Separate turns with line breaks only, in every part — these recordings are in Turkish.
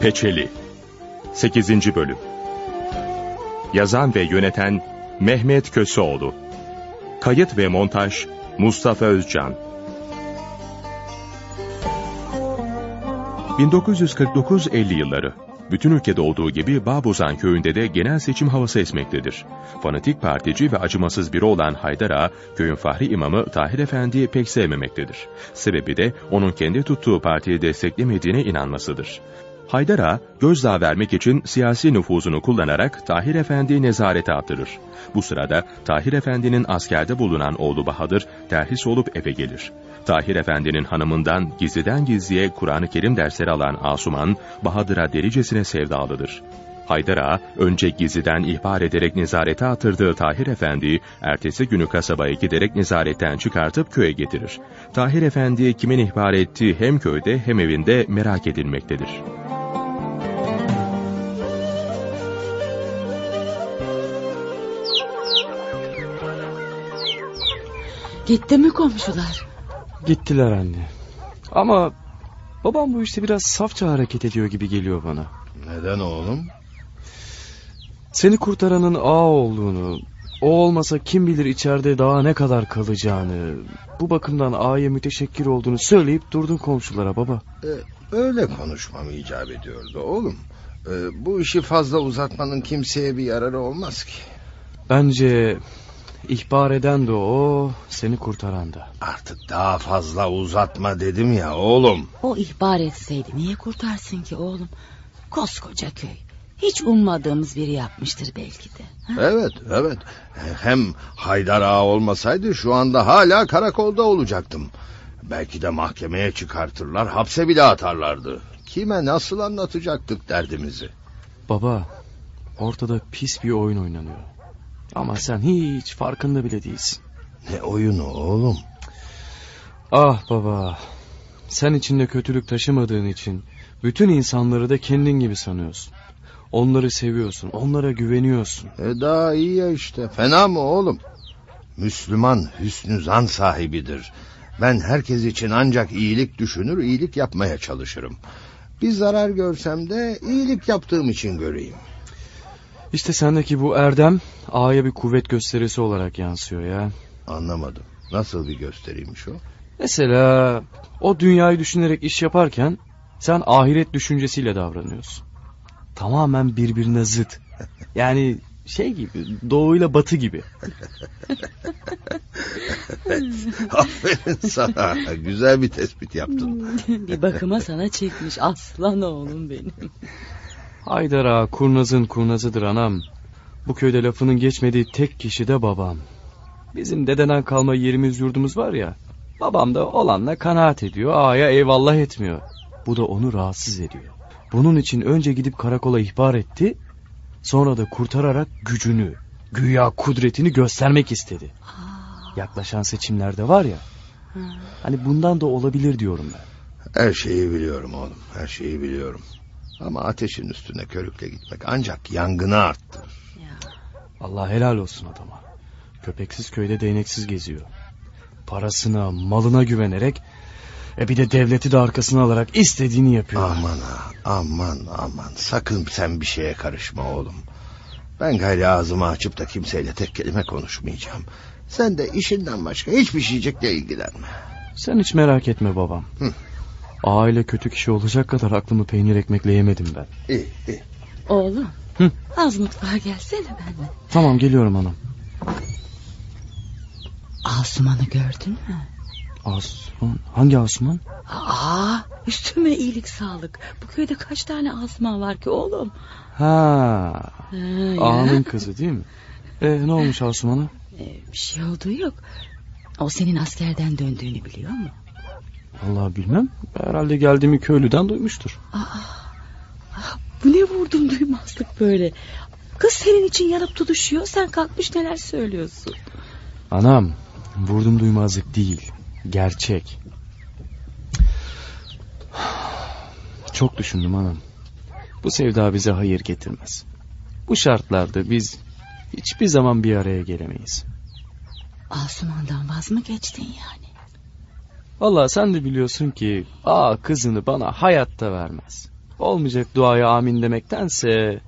Peçeli 8. Bölüm Yazan ve yöneten Mehmet Köseoğlu Kayıt ve montaj Mustafa Özcan 1949-50 yılları bütün ülkede olduğu gibi Babuzan köyünde de genel seçim havası esmektedir. Fanatik partici ve acımasız biri olan Haydar Ağa, köyün fahri imamı Tahir Efendi'yi pek sevmemektedir. Sebebi de onun kendi tuttuğu partiyi desteklemediğine inanmasıdır. Haydar Ağa, gözdağı vermek için siyasi nüfuzunu kullanarak Tahir Efendi'yi nezarete attırır. Bu sırada Tahir Efendi'nin askerde bulunan oğlu Bahadır terhis olup eve gelir. Tahir Efendi'nin hanımından gizliden gizliye Kur'an-ı Kerim dersleri alan Asuman, Bahadır'a delicesine sevdalıdır. Haydar Ağa, önce gizliden ihbar ederek nezarete attırdığı Tahir Efendi'yi, ertesi günü kasabaya giderek nezaretten çıkartıp köye getirir. Tahir Efendi kimin ihbar ettiği hem köyde hem evinde merak edilmektedir.
Gitti mi komşular?
Gittiler anne. Ama babam bu işte biraz safça hareket ediyor gibi geliyor bana.
Neden oğlum?
Seni kurtaranın ağa olduğunu, o olmasa kim bilir içeride daha ne kadar kalacağını, bu bakımdan ağaya müteşekkir olduğunu söyleyip durdun komşulara baba.
Ee, öyle konuşmam icap ediyordu oğlum. Ee, bu işi fazla uzatmanın kimseye bir yararı olmaz ki.
Bence ihbar eden de o, seni kurtaran da.
Artık daha fazla uzatma dedim ya oğlum.
O ihbar etseydi niye kurtarsın ki oğlum? Koskoca köy. Hiç ummadığımız biri yapmıştır belki de. ha?
Evet evet. Hem Haydar Ağa olmasaydı şu anda hala karakolda olacaktım. Belki de mahkemeye çıkartırlar hapse bile atarlardı. Kime nasıl anlatacaktık derdimizi?
Baba, ortada pis bir oyun oynanıyor. Ama sen hiç farkında bile değilsin.
Ne oyunu oğlum?
Ah baba, sen içinde kötülük taşımadığın için bütün insanları da kendin gibi sanıyorsun. Onları seviyorsun, onlara güveniyorsun.
E daha iyi ya işte. Fena mı oğlum? Müslüman hüsnü zan sahibidir. Ben herkes için ancak iyilik düşünür, iyilik yapmaya çalışırım. Bir zarar görsem de iyilik yaptığım için göreyim.
İşte sendeki bu erdem ağaya bir kuvvet gösterisi olarak yansıyor ya.
Anlamadım. Nasıl bir gösteriymiş o?
Mesela o dünyayı düşünerek iş yaparken sen ahiret düşüncesiyle davranıyorsun. Tamamen birbirine zıt. Yani şey gibi doğuyla batı gibi.
Aferin sana. Güzel bir tespit yaptın.
bir bakıma sana çekmiş aslan oğlum benim.
Haydar ağa kurnazın kurnazıdır anam. Bu köyde lafının geçmediği tek kişi de babam. Bizim dededen kalma yerimiz yurdumuz var ya. Babam da olanla kanaat ediyor. Ağaya eyvallah etmiyor. Bu da onu rahatsız ediyor. Bunun için önce gidip karakola ihbar etti. Sonra da kurtararak gücünü, güya kudretini göstermek istedi. Yaklaşan seçimlerde var ya. Hani bundan da olabilir diyorum ben.
Her şeyi biliyorum oğlum. Her şeyi biliyorum. Ama ateşin üstüne körükle gitmek ancak yangını arttırır.
Allah helal olsun adama. Köpeksiz köyde değneksiz geziyor. Parasına, malına güvenerek e bir de devleti de arkasına alarak istediğini yapıyor.
Aman ha, aman aman. Sakın sen bir şeye karışma oğlum. Ben gayri ağzımı açıp da kimseyle tek kelime konuşmayacağım. Sen de işinden başka hiçbir şeycikle ilgilenme.
Sen hiç merak etme babam.
Hı.
Aile kötü kişi olacak kadar aklımı peynir ekmekle yemedim ben.
İyi, iyi.
Oğlum
Hı.
az mutfağa gelsene benimle.
Tamam geliyorum hanım.
Asuman'ı gördün mü?
Asuman? Hangi Asuman?
Aa, üstüme iyilik sağlık. Bu köyde kaç tane Asuman var ki oğlum?
Ha,
Ha,
ağanın kızı değil mi? E, ne olmuş Asuman'a?
Ee, bir şey olduğu yok. O senin askerden döndüğünü biliyor mu?
Allah bilmem. Herhalde geldiğimi köylüden duymuştur.
Bu ne vurdum duymazlık böyle. Kız senin için yanıp tutuşuyor. Sen kalkmış neler söylüyorsun.
Anam, vurdum duymazlık değil. Gerçek. Çok düşündüm anam. Bu sevda bize hayır getirmez. Bu şartlarda biz hiçbir zaman bir araya gelemeyiz.
Asuman'dan vaz mı geçtin yani?
Vallahi sen de biliyorsun ki aa kızını bana hayatta vermez. Olmayacak duaya amin demektense...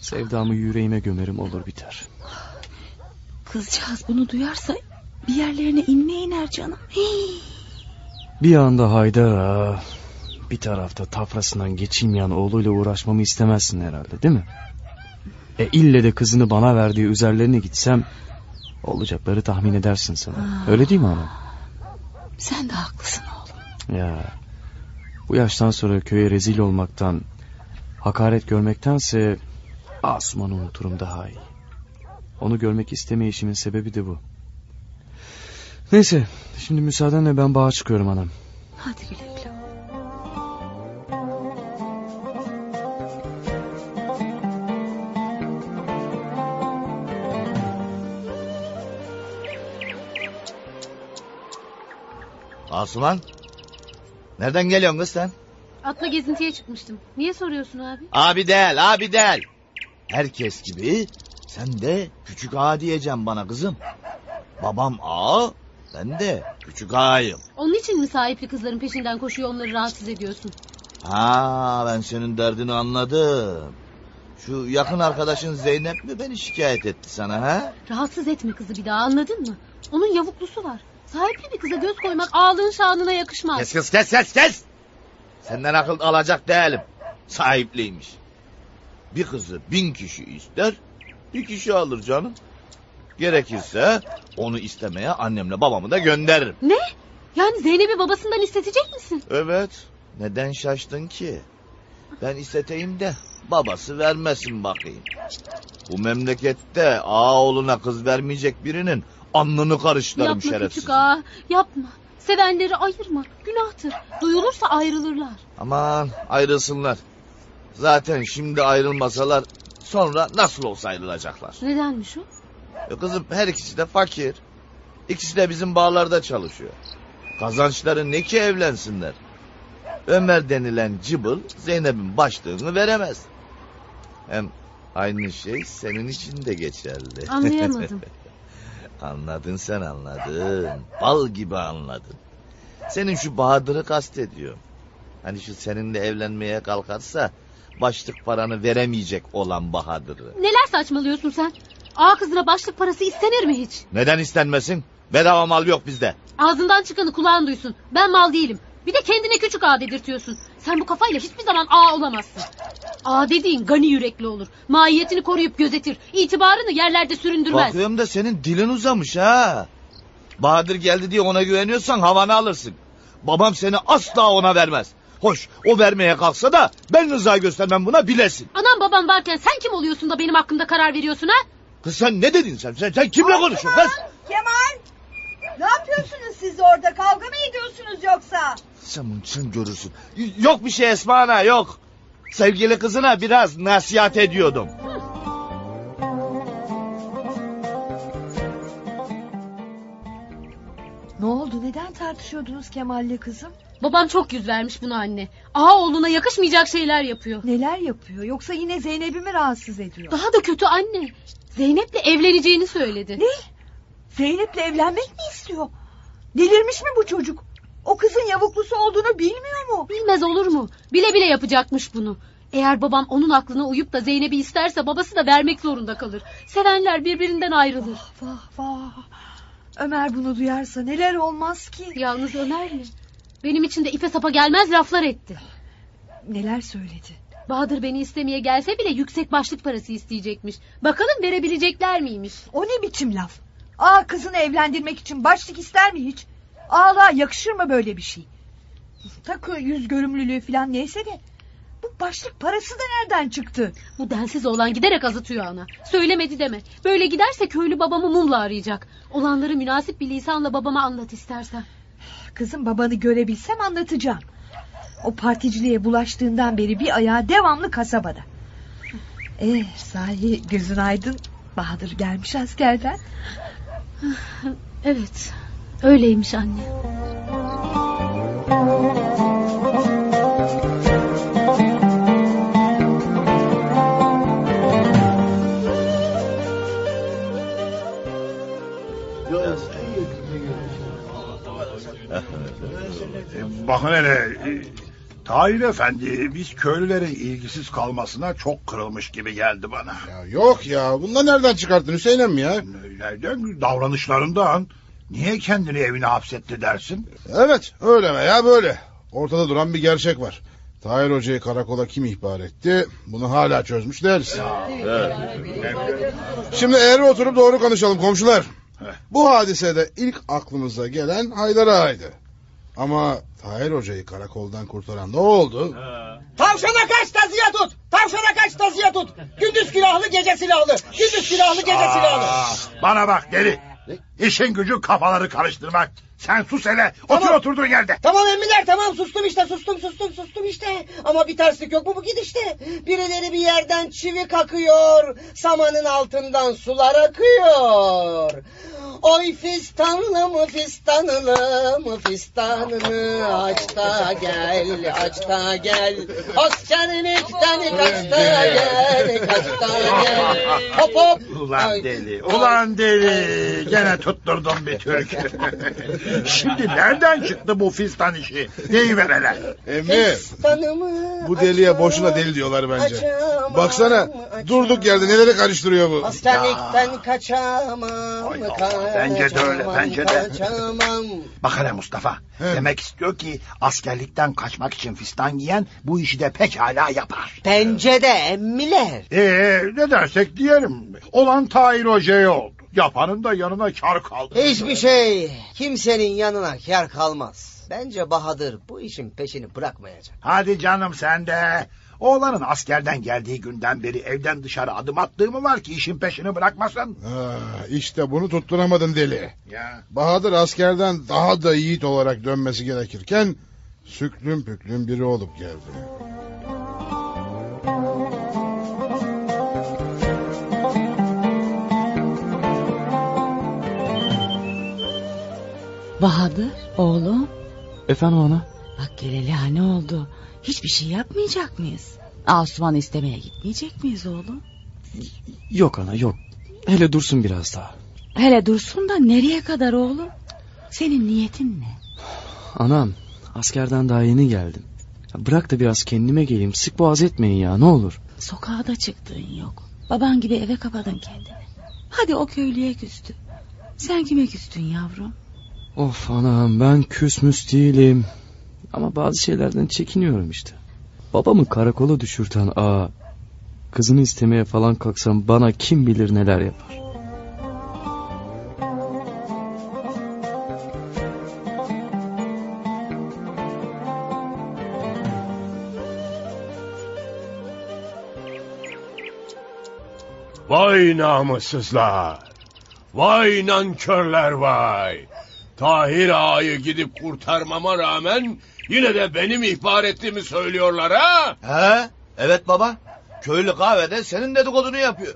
Sevdamı yüreğime gömerim olur biter.
Kızcağız bunu duyarsa bir yerlerine inme iner canım. Hii.
Bir anda Haydar ağa, bir tarafta tafrasından geçilmeyen oğluyla uğraşmamı istemezsin herhalde değil mi? E ille de kızını bana verdiği üzerlerine gitsem olacakları tahmin edersin sana. Öyle değil mi ana?
Sen de haklısın oğlum.
Ya bu yaştan sonra köye rezil olmaktan, hakaret görmektense Asuman'ı unuturum daha iyi. Onu görmek istemeyişimin sebebi de bu. Neyse şimdi müsaadenle ben bağa çıkıyorum anam.
Hadi güle
Asuman. Nereden geliyorsun kız sen?
Atla gezintiye çıkmıştım. Niye soruyorsun abi?
Abi değil abi değil. Herkes gibi sen de küçük ağa diyeceğim bana kızım. Babam ağa ben de küçük ağayım.
Onun için mi sahipli kızların peşinden koşuyor onları rahatsız ediyorsun?
Ha ben senin derdini anladım. Şu yakın arkadaşın Zeynep mi beni şikayet etti sana ha?
Rahatsız etme kızı bir daha anladın mı? Onun yavuklusu var. Sahipli bir kıza göz koymak ağlığın şanına yakışmaz.
Kes kız kes kes kes. Senden akıl alacak değilim. Sahipliymiş. Bir kızı bin kişi ister, bir kişi alır canım. Gerekirse onu istemeye annemle babamı da gönderirim.
Ne? Yani Zeynep'i babasından istetecek misin?
Evet. Neden şaştın ki? Ben isteteyim de babası vermesin bakayım. Bu memlekette ağa oğluna kız vermeyecek birinin alnını karıştırırım
yapma
şerefsiz.
küçük ağa yapma. Sevenleri ayırma günahtır. Duyulursa ayrılırlar.
Aman ayrılsınlar. Zaten şimdi ayrılmasalar sonra nasıl olsa ayrılacaklar.
Nedenmiş o?
E kızım her ikisi de fakir. İkisi de bizim bağlarda çalışıyor. Kazançları ne ki evlensinler. Ömer denilen cıbıl Zeynep'in başlığını veremez. Hem aynı şey senin için de geçerli.
Anlayamadım.
Anladın sen anladın. Bal gibi anladın. Senin şu Bahadır'ı kastediyor. Hani şu seninle evlenmeye kalkarsa başlık paranı veremeyecek olan Bahadır'ı.
Neler saçmalıyorsun sen? Ağa kızına başlık parası istenir mi hiç?
Neden istenmesin? Bedava mal yok bizde.
Ağzından çıkanı kulağın duysun. Ben mal değilim. Bir de kendine küçük ağa dedirtiyorsun. Sen bu kafayla hiçbir zaman ağa olamazsın. Ağa dediğin gani yürekli olur. Mahiyetini koruyup gözetir. İtibarını yerlerde süründürmez.
Bakıyorum da senin dilin uzamış ha. Bahadır geldi diye ona güveniyorsan havanı alırsın. Babam seni asla ona vermez. Hoş o vermeye kalksa da ben rıza göstermem buna bilesin.
Anam babam varken sen kim oluyorsun da benim hakkımda karar veriyorsun ha?
Kız sen ne dedin sen? Sen, sen kimle konuşuyorsun kız?
Kemal! Ne yapıyorsunuz siz orada? Kavga mı ediyorsunuz yoksa?
Sen, sen görürsün. Yok bir şey Esma Ana yok. Sevgili kızına biraz nasihat ediyordum.
Ne oldu? Neden tartışıyordunuz Kemal'le kızım?
Babam çok yüz vermiş buna anne. Ağa oğluna yakışmayacak şeyler yapıyor.
Neler yapıyor? Yoksa yine Zeynep'i mi rahatsız ediyor?
Daha da kötü anne. Zeynep'le evleneceğini söyledi.
Ne? Zeynep'le evlenmek mi istiyor? Delirmiş mi bu çocuk? O kızın yavuklusu olduğunu bilmiyor mu?
Bilmez olur mu? Bile bile yapacakmış bunu. Eğer babam onun aklına uyup da Zeynep'i isterse babası da vermek zorunda kalır. Sevenler birbirinden ayrılır.
Vah vah. Ömer bunu duyarsa neler olmaz ki?
Yalnız Ömer mi? Benim için de ipe sapa gelmez laflar etti.
Neler söyledi?
Bahadır beni istemeye gelse bile yüksek başlık parası isteyecekmiş. Bakalım verebilecekler miymiş?
O ne biçim laf? Aa kızını evlendirmek için başlık ister mi hiç? Ağla yakışır mı böyle bir şey? Takı yüz görümlülüğü falan neyse de... Bu başlık parası da nereden çıktı?
Bu densiz oğlan giderek azıtıyor ana. Söylemedi deme. Böyle giderse köylü babamı mumla arayacak. Olanları münasip bir lisanla babama anlat istersen.
Kızım babanı görebilsem anlatacağım. O particiliğe bulaştığından beri bir ayağı devamlı kasabada. Eh sahi gözün aydın. Bahadır gelmiş askerden.
Evet. Öyleymiş anne.
Bakın hele Tahir Efendi biz köylülerin ilgisiz kalmasına çok kırılmış gibi geldi bana.
Ya yok ya. Bundan nereden çıkarttın Hüseyin emmi ya?
Nereden? Davranışlarından. Niye kendini evine hapsetti dersin?
Evet öyle veya böyle. Ortada duran bir gerçek var. Tahir Hoca'yı karakola kim ihbar etti? Bunu hala çözmüş değiliz. Şimdi eğri oturup doğru konuşalım komşular. Bu hadisede ilk aklımıza gelen Haydar Ağa'ydı. Ama Tahir Hoca'yı karakoldan kurtaran ne oldu?
Tavşana kaç tazıya tut. Tavşana kaç tazıya tut. Gündüz silahlı gece silahlı. Gündüz silahlı gece silahlı.
Aa, bana bak deli. İşin gücü kafaları karıştırmak. Sen sus hele. Otur
Tamam.
oturduğun yerde.
Tamam emmiler tamam sustum işte sustum sustum sustum işte. Ama bir terslik yok mu bu gidişte. Birileri bir yerden çivi kakıyor. Samanın altından sular akıyor. Oy fistanlı mı fistanlı mı fistanını aç da gel aç da gel. Askerlikten kaç da gel kaç da gel. Hop hop.
Ulan
Ay,
deli, ulan deli. Gene tutturdun bir Türk. Şimdi nereden çıktı bu fistan işi? Deyiver hele.
Emmi
Fistanımı
bu deliye boşuna deli diyorlar bence.
açamam,
Baksana durduk yerde neleri karıştırıyor bu.
Askerlikten kaçamam.
Ay Allah, bence de öyle,
kaçamam,
bence de.
Kaçamam.
Bak hele Mustafa. Demek istiyor ki askerlikten kaçmak için fistan giyen bu işi de pekala yapar.
Bence de emmiler.
Ee, ne dersek diyelim. Olan Tahir Hoca'ya oldu. Yapanın da yanına kar kaldı.
Hiçbir şey kimsenin yanına kar kalmaz. Bence Bahadır bu işin peşini bırakmayacak.
Hadi canım sen de. Oğlanın askerden geldiği günden beri evden dışarı adım attığı mı var ki işin peşini bırakmasın?
Ha, işte bunu tutturamadın deli.
Ya.
Bahadır askerden daha da yiğit olarak dönmesi gerekirken süklüm püklüm biri olup geldi.
Bahadır oğlum.
Efendim ana?
Bak geleli ha ne oldu? Hiçbir şey yapmayacak mıyız? Asuman istemeye gitmeyecek miyiz oğlum?
Yok ana yok. Hele dursun biraz daha.
Hele dursun da nereye kadar oğlum? Senin niyetin ne?
Anam askerden daha yeni geldim. Bırak da biraz kendime geleyim. Sık boğaz etmeyin ya ne olur.
Sokağa da çıktığın yok. Baban gibi eve kapadın kendini. Hadi o köylüye küstü. Sen kime küstün yavrum?
Of anam ben küsmüş değilim. Ama bazı şeylerden çekiniyorum işte. Babamı karakola düşürten ağa. Kızını istemeye falan kalksam bana kim bilir neler yapar.
Vay namussuzlar. Vay nankörler vay. Tahir ağayı gidip kurtarmama rağmen yine de benim ihbar ettiğimi söylüyorlar ha?
He? Evet baba. Köylü kahvede senin dedikodunu yapıyor.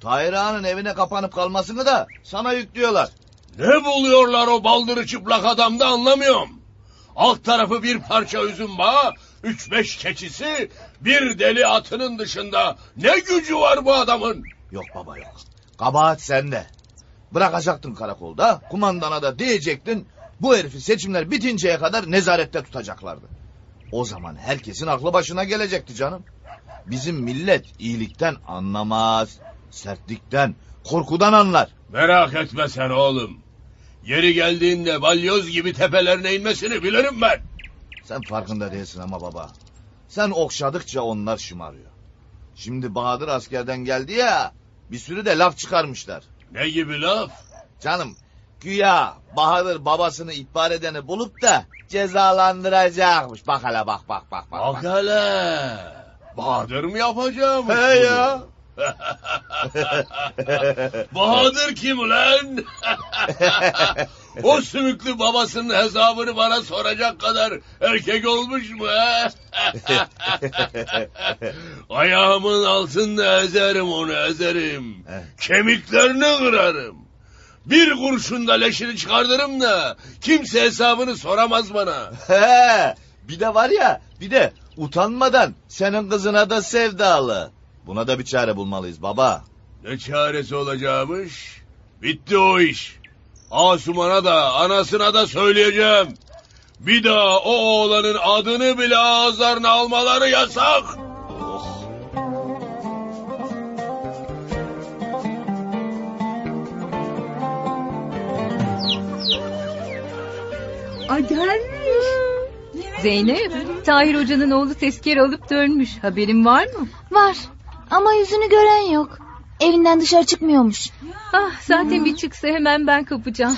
Tahir Ağa'nın evine kapanıp kalmasını da sana yüklüyorlar.
Ne buluyorlar o baldırı çıplak adamda anlamıyorum. Alt tarafı bir parça üzüm bağı, üç beş keçisi, bir deli atının dışında ne gücü var bu adamın?
Yok baba yok. Kabahat sende. Bırakacaktın karakolda, kumandana da diyecektin... ...bu herifi seçimler bitinceye kadar nezarette tutacaklardı. O zaman herkesin aklı başına gelecekti canım. Bizim millet iyilikten anlamaz. Sertlikten, korkudan anlar.
Merak etme sen oğlum. Yeri geldiğinde balyoz gibi tepelerine inmesini bilirim ben.
Sen farkında değilsin ama baba. Sen okşadıkça onlar şımarıyor. Şimdi Bahadır askerden geldi ya... ...bir sürü de laf çıkarmışlar.
Ne gibi laf?
Canım güya Bahadır babasını ihbar edeni bulup da cezalandıracakmış. Bak hele bak bak bak. bak.
Bak hele. Bahadır mı yapacağım?
He ya.
Bahadır kim ulan? o sümüklü babasının hesabını bana soracak kadar erkek olmuş mu? Ayağımın altında ezerim onu ezerim. Kemiklerini kırarım. Bir kurşunda leşini çıkartırım da kimse hesabını soramaz bana.
He, bir de var ya bir de utanmadan senin kızına da sevdalı. Buna da bir çare bulmalıyız baba.
Ne çaresi olacakmış? Bitti o iş. Asuman'a da anasına da söyleyeceğim. Bir daha o oğlanın adını bile ağızlarına almaları yasak.
Ay gelmiş. Zeynep, Tahir Hoca'nın oğlu tezkere alıp dönmüş. Haberin var mı?
Var ama yüzünü gören yok. Evinden dışarı çıkmıyormuş.
Ah zaten bir çıksa hemen ben kapacağım.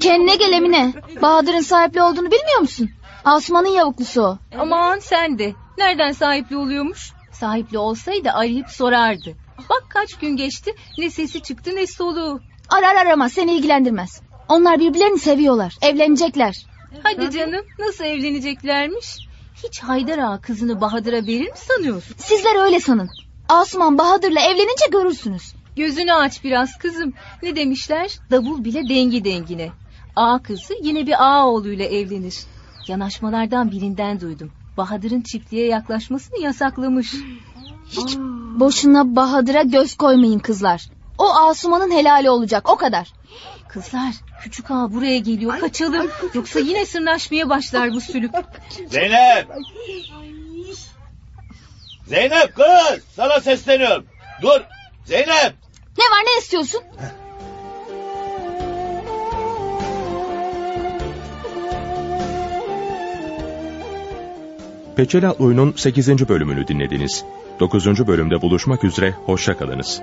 Kendine gel Emine. Bahadır'ın sahipli olduğunu bilmiyor musun? Asuman'ın yavuklusu o.
Aman sen de. Nereden sahipli oluyormuş? Sahipli olsaydı arayıp sorardı. Bak kaç gün geçti ne sesi çıktı ne soluğu.
Arar aramaz seni ilgilendirmez. Onlar birbirlerini seviyorlar. Evlenecekler.
Hadi canım nasıl evleneceklermiş? Hiç Haydar Ağa kızını Bahadır'a verir mi sanıyorsun?
Sizler öyle sanın. Asuman Bahadır'la evlenince görürsünüz.
Gözünü aç biraz kızım. Ne demişler? Davul bile dengi dengine. Ağa kızı yine bir ağa oğluyla evlenir. Yanaşmalardan birinden duydum. Bahadır'ın çiftliğe yaklaşmasını yasaklamış.
Hiç boşuna Bahadır'a göz koymayın kızlar. O Asuman'ın helali olacak o kadar.
Kızlar küçük ağa buraya geliyor kaçalım. Yoksa yine sırnaşmaya başlar bu sülük.
Zeynep! Zeynep kız! Sana sesleniyorum. Dur! Zeynep!
Ne var ne istiyorsun?
Peçeli Atlı Oyun'un 8. bölümünü dinlediniz. 9. bölümde buluşmak üzere, hoşça kalınız.